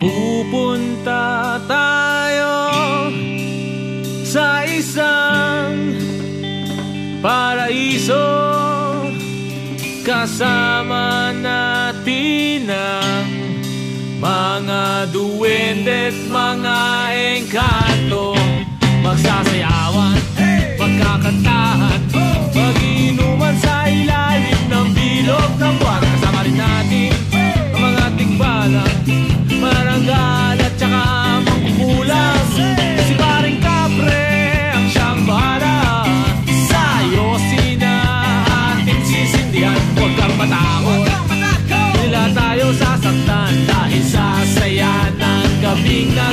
Pupunta tayo sa isang paraiso Kasama natin ang mga duwende't mga engkanto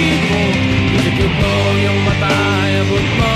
pag-ibig mo Isipin mo yung mata, abot mo.